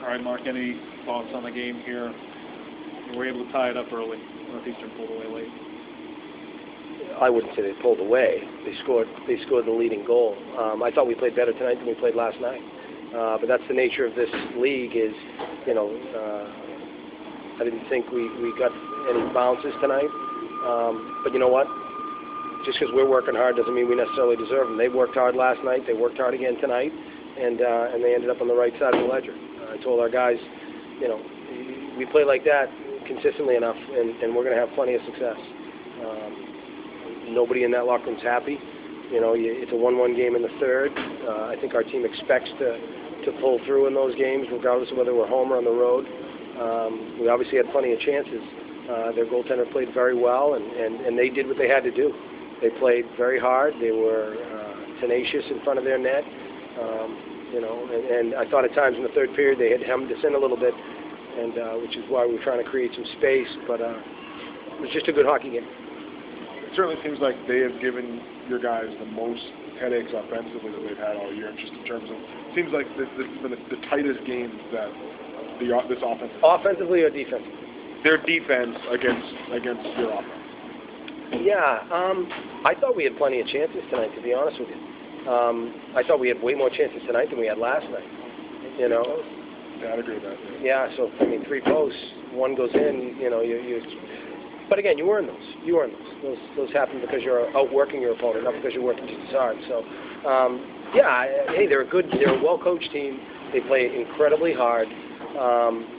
All right, Mark, any thoughts on the game here? You were able to tie it up early. Northeastern pulled away late. I wouldn't say they pulled away. They scored. They scored the leading goal. Um, I thought we played better tonight than we played last night. Uh, but that's the nature of this league. Is you know, uh, I didn't think we we got any bounces tonight. Um, but you know what? Just because we're working hard doesn't mean we necessarily deserve them. They worked hard last night. They worked hard again tonight, and uh, and they ended up on the right side of the ledger. I told our guys, you know, we play like that consistently enough, and, and we're going to have plenty of success. Um, nobody in that locker room's happy. You know, it's a 1-1 game in the third. Uh, I think our team expects to to pull through in those games, regardless of whether we're home or on the road. Um, we obviously had plenty of chances. Uh, their goaltender played very well, and, and, and they did what they had to do. They played very hard. They were uh, tenacious in front of their net. Um, you know, and, and I thought at times in the third period they had hemmed us in a little bit, and uh, which is why we were trying to create some space. But uh, it was just a good hockey game. It certainly seems like they have given your guys the most headaches offensively that they've had all year, just in terms of seems like this, this has been the, the tightest game that the this offense. Offensively or defensively? Their defense against against your offense. Yeah, um, I thought we had plenty of chances tonight. To be honest with you, um, I thought we had way more chances tonight than we had last night. You know. Yeah, I'd agree with that. Yeah. yeah so I mean, three posts, one goes in. You know, you, you but again, you earn those. You earn those. Those those happen because you're outworking your opponent, not because you're working just as hard. So, um, yeah, hey, they're a good, they're a well-coached team. They play incredibly hard. Um,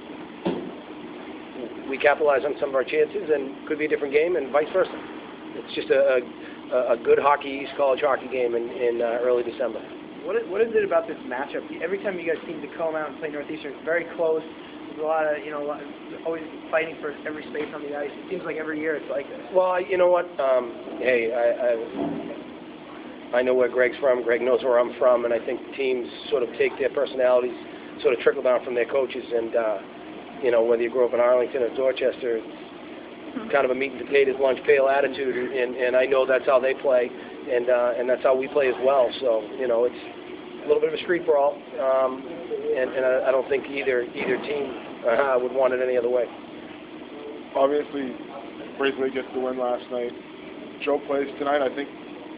we capitalize on some of our chances, and could be a different game, and vice versa. It's just a, a, a good hockey, East College hockey game in, in uh, early December. What is, what is it about this matchup? Every time you guys seem to come out and play Northeastern, it's very close. There's a lot of, you know, lot, always fighting for every space on the ice. It seems like every year it's like this. Well, you know what? Um, hey, I, I, I know where Greg's from. Greg knows where I'm from, and I think teams sort of take their personalities, sort of trickle down from their coaches. And uh, you know, whether you grew up in Arlington or Dorchester, kind of a meat and potatoes lunch pail attitude, and, and I know that's how they play, and uh, and that's how we play as well. So you know, it's a little bit of a street brawl, um, and, and I, I don't think either either team uh, would want it any other way. Obviously, Braithwaite gets the win last night. Joe plays tonight. I think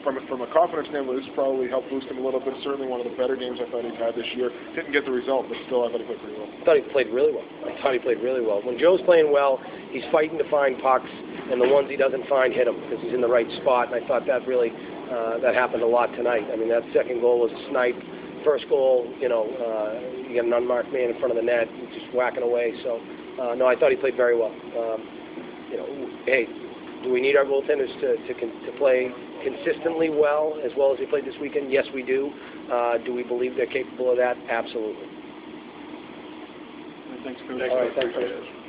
from a, from a confidence standpoint, this probably helped boost him a little bit. Certainly one of the better games I thought he's had this year. Didn't get the result, but still I thought he played pretty well. I thought he played really well. I thought he played really well. When Joe's playing well, he's fighting to find pucks, and the ones he doesn't find hit him because he's in the right spot. And I thought that really uh, that happened a lot tonight. I mean, that second goal was a snipe. First goal, you know, uh, you get an unmarked man in front of the net, just whacking away. So, uh, no, I thought he played very well. Um, you know, hey, do we need our goaltenders to, to, to play consistently well, as well as they played this weekend? Yes, we do. Uh, do we believe they're capable of that? Absolutely. Thanks, Coach. All right, thanks,